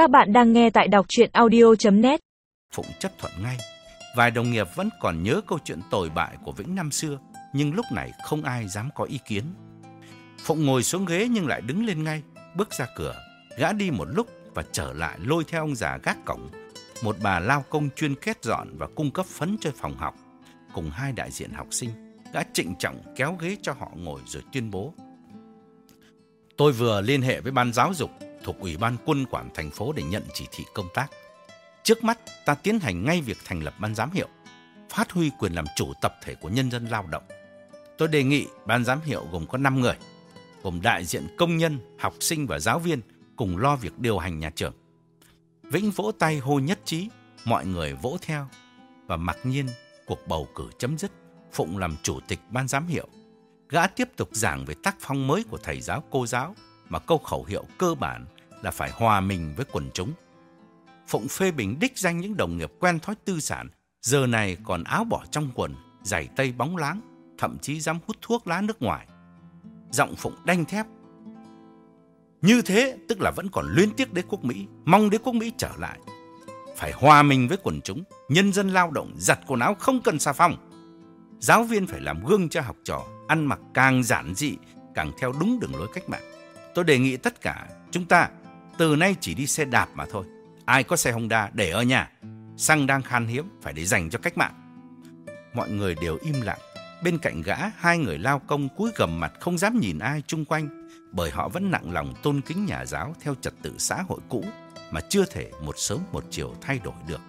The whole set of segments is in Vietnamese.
Các bạn đang nghe tại đọc chuyện audio.net Phụng chấp thuận ngay. Vài đồng nghiệp vẫn còn nhớ câu chuyện tồi bại của Vĩnh năm xưa, nhưng lúc này không ai dám có ý kiến. Phụng ngồi xuống ghế nhưng lại đứng lên ngay, bước ra cửa, gã đi một lúc và trở lại lôi theo ông già gác cổng. Một bà lao công chuyên kết dọn và cung cấp phấn cho phòng học, cùng hai đại diện học sinh, gã trịnh trọng kéo ghế cho họ ngồi rồi tuyên bố. Tôi vừa liên hệ với ban giáo dục thuộc Ủy ban quân quản thành phố để nhận chỉ thị công tác. Trước mắt, ta tiến hành ngay việc thành lập ban giám hiệu, phát huy quyền làm chủ tập thể của nhân dân lao động. Tôi đề nghị ban giám hiệu gồm có 5 người, gồm đại diện công nhân, học sinh và giáo viên cùng lo việc điều hành nhà trường. Vĩnh vỗ tay hô nhất trí, mọi người vỗ theo và mặc nhiên cuộc bầu cử chấm dứt, Phụng làm chủ tịch ban giám hiệu. Gã tiếp tục giảng về tác phong mới của thầy giáo cô giáo mà câu khẩu hiệu cơ bản là phải hòa mình với quần chúng. Phụng phê bình đích danh những đồng nghiệp quen thói tư sản, giờ này còn áo bỏ trong quần, giày tây bóng láng, thậm chí dám hút thuốc lá nước ngoài. Giọng Phụng đanh thép. Như thế tức là vẫn còn luyến tiếc đế quốc Mỹ, mong đế quốc Mỹ trở lại. Phải hòa mình với quần chúng, nhân dân lao động giặt quần áo không cần xà phòng. Giáo viên phải làm gương cho học trò, ăn mặc càng giản dị, càng theo đúng đường lối cách mạng. Tôi đề nghị tất cả chúng ta từ nay chỉ đi xe đạp mà thôi. Ai có xe Honda để ở nhà. Xăng đang khan hiếm phải để dành cho cách mạng. Mọi người đều im lặng. Bên cạnh gã, hai người lao công cúi gầm mặt không dám nhìn ai chung quanh bởi họ vẫn nặng lòng tôn kính nhà giáo theo trật tự xã hội cũ mà chưa thể một sớm một chiều thay đổi được.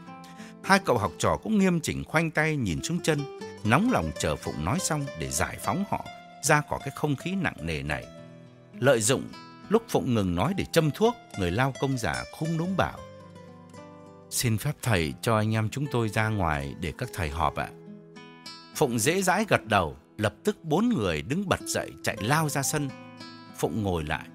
Hai cậu học trò cũng nghiêm chỉnh khoanh tay nhìn xuống chân, nóng lòng chờ Phụng nói xong để giải phóng họ ra khỏi cái không khí nặng nề này. Lợi dụng lúc Phụng ngừng nói để châm thuốc, người lao công giả khung núng bảo. Xin phép thầy cho anh em chúng tôi ra ngoài để các thầy họp ạ. Phụng dễ dãi gật đầu, lập tức bốn người đứng bật dậy chạy lao ra sân. Phụng ngồi lại.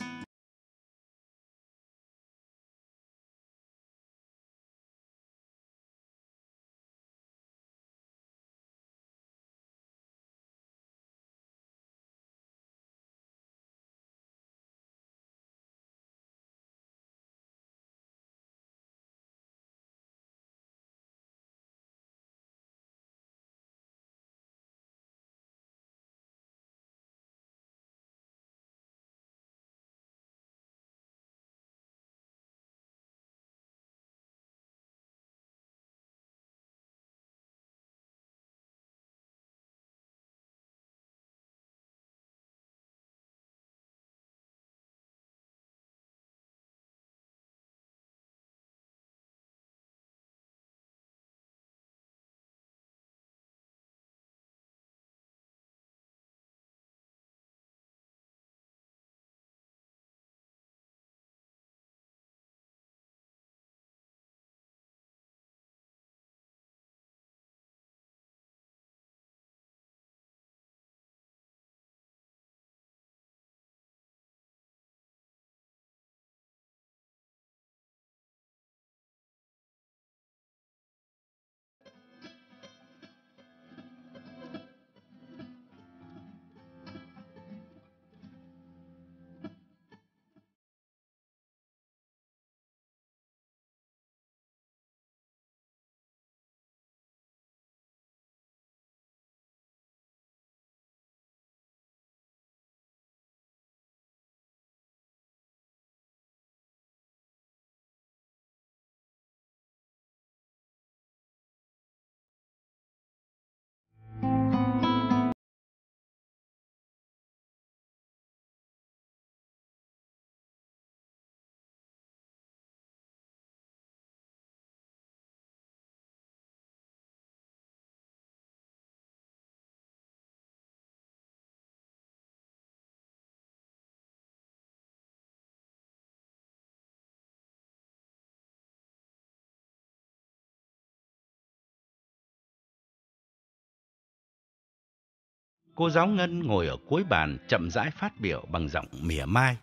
Cô giáo Ngân ngồi ở cuối bàn chậm rãi phát biểu bằng giọng mỉa mai.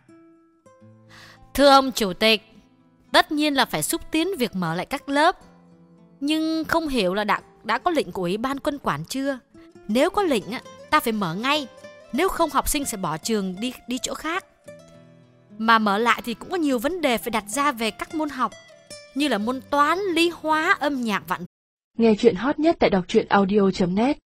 Thưa ông Chủ tịch, tất nhiên là phải xúc tiến việc mở lại các lớp. Nhưng không hiểu là đã, đã có lệnh của Ủy ban quân quản chưa? Nếu có lệnh, ta phải mở ngay. Nếu không học sinh sẽ bỏ trường đi đi chỗ khác. Mà mở lại thì cũng có nhiều vấn đề phải đặt ra về các môn học, như là môn toán, lý hóa, âm nhạc, vạn Nghe chuyện hot nhất tại đọc truyện audio.net